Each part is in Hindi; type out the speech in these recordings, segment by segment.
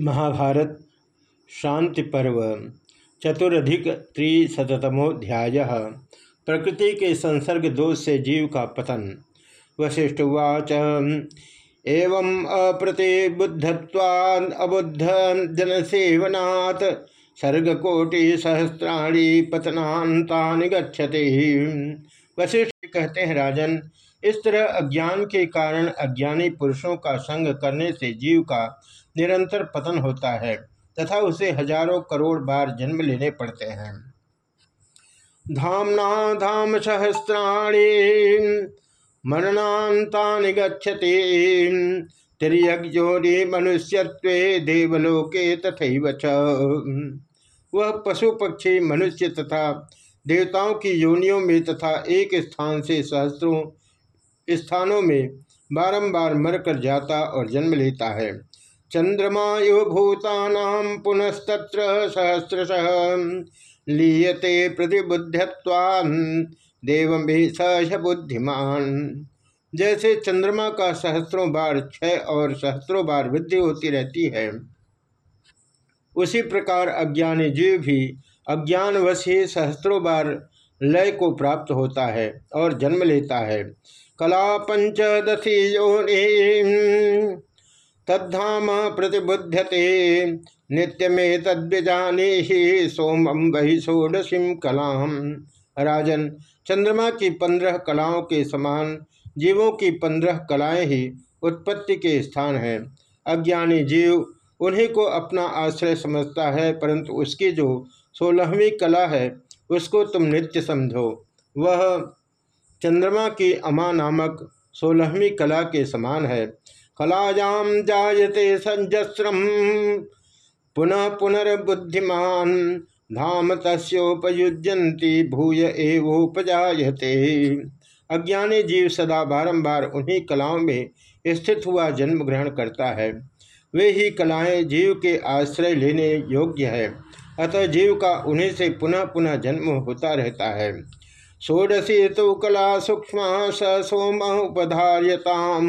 महाभारत शांति पर्व चतुरधिक त्रिशतमोध्याय प्रकृति के संसर्ग दोष से जीव का पतन। वशिष्ठवाच एवं अप्रतिबुद्धवाद अबुद्ध जनसेवनात् सर्गकोटि सहस्राणी पतनाता गच्छते। वशिष्ठ कहते हैं, राजन इस तरह अज्ञान के कारण अज्ञानी पुरुषों का संग करने से जीव का निरंतर पतन होता है, तथा उसे हज़ारों करोड़ बार जन्म लेने पड़ते हैं। धामना धाम सहस्राणी मरणांता गच्छति तिरयोनि मनुष्यत्व देवलोके तथा वह पशु पक्षी, मनुष्य तथा देवताओं की योनियों में तथा एक स्थान से सहस्रों स्थानों में बारंबार मरकर जाता और जन्म लेता है। चंद्रमा यो भूतानाम पुनस्तत्र सहस्रश लीयते प्रतिबुद्धत्वान, देव स बुद्धिमान। जैसे चंद्रमा का सहस्रों बार क्षय और सहस्रों बार वृद्धि होती रहती है, उसी प्रकार अज्ञानी जीव भी अज्ञानवश ही सहस्रों बार लय को प्राप्त होता है और जन्म लेता है। कला पंचदशी योनि। तद्धाम प्रतिबुध्यते। नित्य में तद्विजाने ही सोमम वही षोडशीम कलाम राजन, चंद्रमा की पंद्रह कलाओं के समान जीवों की पंद्रह कलाएँ ही उत्पत्ति के स्थान हैं। अज्ञानी जीव उन्हीं को अपना आश्रय समझता है, परंतु उसकी जो सोलहवीं कला है उसको तुम नित्य समझो। वह चंद्रमा की अमा नामक सोलहवीं कला के समान है। कलायाम जायते संजस्रम पुनः पुनर्बुद्धिमान, धाम तस्ोपयुजंती भूय एवोपजाते अज्ञानी जीव सदा बारंबार उन्हीं कलाओं में स्थित हुआ जन्म ग्रहण करता है। वे ही कलाएँ जीव के आश्रय लेने योग्य है। अतः जीव का उन्हीं से पुनः पुनः जन्म होता रहता है। षोडशी तो कला सूक्ष्म स सोम उपधार्यताम।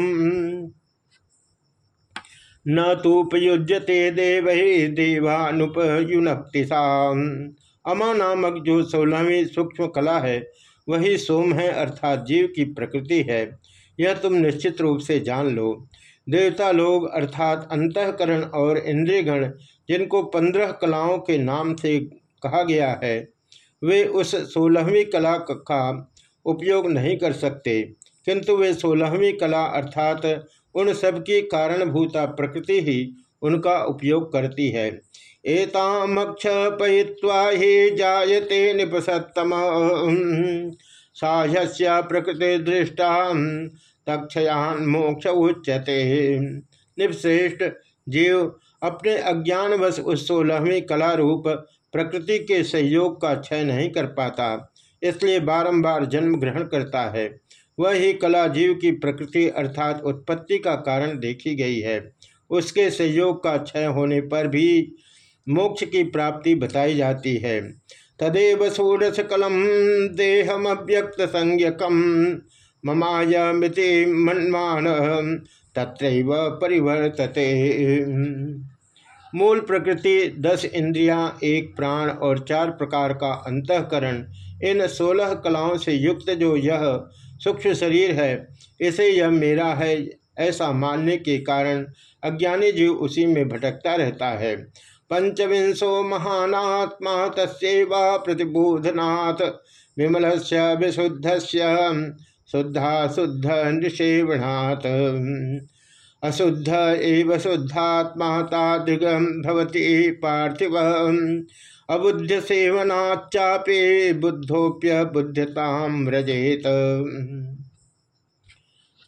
न तोपयुज्यते देव ही देवानुपयुनक्तिसा अमा नामक जो सोलहवीं सूक्ष्म कला है, वही सोम है अर्थात जीव की प्रकृति है। यह तुम निश्चित रूप से जान लो। देवता लोग अर्थात अंतकरण और इंद्रियगण, जिनको पंद्रह कलाओं के नाम से कहा गया है, वे उस सोलहवीं कला का उपयोग नहीं कर सकते। किंतु वे सोलहवीं कला अर्थात उन सब की कारणभूता प्रकृति ही उनका उपयोग करती है। एतामक्ष पय्वा ही जायते निपसतम साहस्य प्रकृति दृष्टा तक्षयान मोक्ष उच्यते। निपश्रेष्ठ जीव अपने अज्ञानवश उस सोलहवीं कला रूप प्रकृति के सहयोग का क्षय नहीं कर पाता, इसलिए बारंबार जन्म ग्रहण करता है। वह कला जीव की प्रकृति अर्थात उत्पत्ति का कारण देखी गई है। उसके सहयोग का क्षय होने पर भी मोक्ष की प्राप्ति बताई जाती है। तदेव षोडश कलम देहम अव्यक्त संज्ञकम ममायमिति मनमान तत्रैव परिवर्तते। मूल प्रकृति दस इंद्रियाँ, एक प्राण और चार प्रकार का अंतकरण इन सोलह कलाओं से युक्त जो यह सूक्ष्म शरीर है इसे यह मेरा है ऐसा मानने के कारण अज्ञानी जीव उसी में भटकता रहता है। पंचविंशो महानात्मा तस्वा प्रतिबोधनाथ विमल से विशुद्ध शुद्धा शुद्ध निषेवणात् अशुद्ध एव शुद्धात्मा तादृगम भवती पार्थिव। अबुद्ध सेवनाचापे बुद्धोप्य बुद्धताम रजेत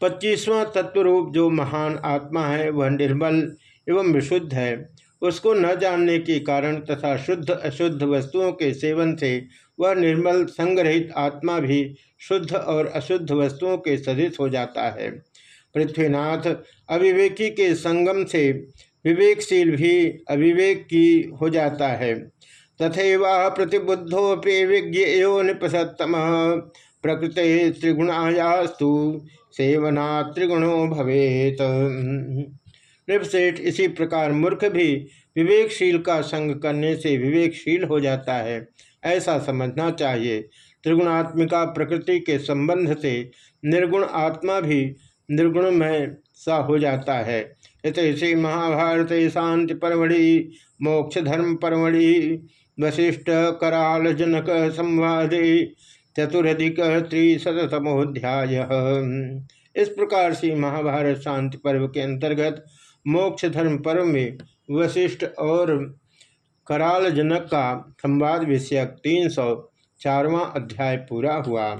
पच्चीसवां तत्वरूप जो महान आत्मा है, वह निर्मल एवं विशुद्ध है। उसको न जानने के कारण तथा शुद्ध अशुद्ध वस्तुओं के सेवन से वह निर्मल संग्रहित आत्मा भी शुद्ध और अशुद्ध वस्तुओं के सदित हो जाता है। पृथ्वीनाथ अविवेकी के संगम से विवेकशील भी अविवेक की हो जाता है। तथैवा प्रतिबुद्धोपि विज्ञेयो निपसतम प्रकृत त्रिगुणायास्तु सेवना त्रिगुणो भवेत। नृपसेठ इसी प्रकार मूर्ख भी विवेकशील का संग करने से विवेकशील हो जाता है। ऐसा समझना चाहिए। त्रिगुणात्मिका प्रकृति के संबंध से निर्गुण आत्मा भी निर्गुणमय सा हो जाता है। इत श्री महाभारत शांति परमढ़ि मोक्ष धर्म परमढ़ि, वशिष्ठ कराल जनक संवाद, चतुरधिक त्रिशतमोध्याय इस प्रकार से महाभारत शांति पर्व के अंतर्गत मोक्ष धर्म पर्व में वशिष्ठ और कराल जनक का संवाद विषयक तीन सौ चारवा अध्याय पूरा हुआ।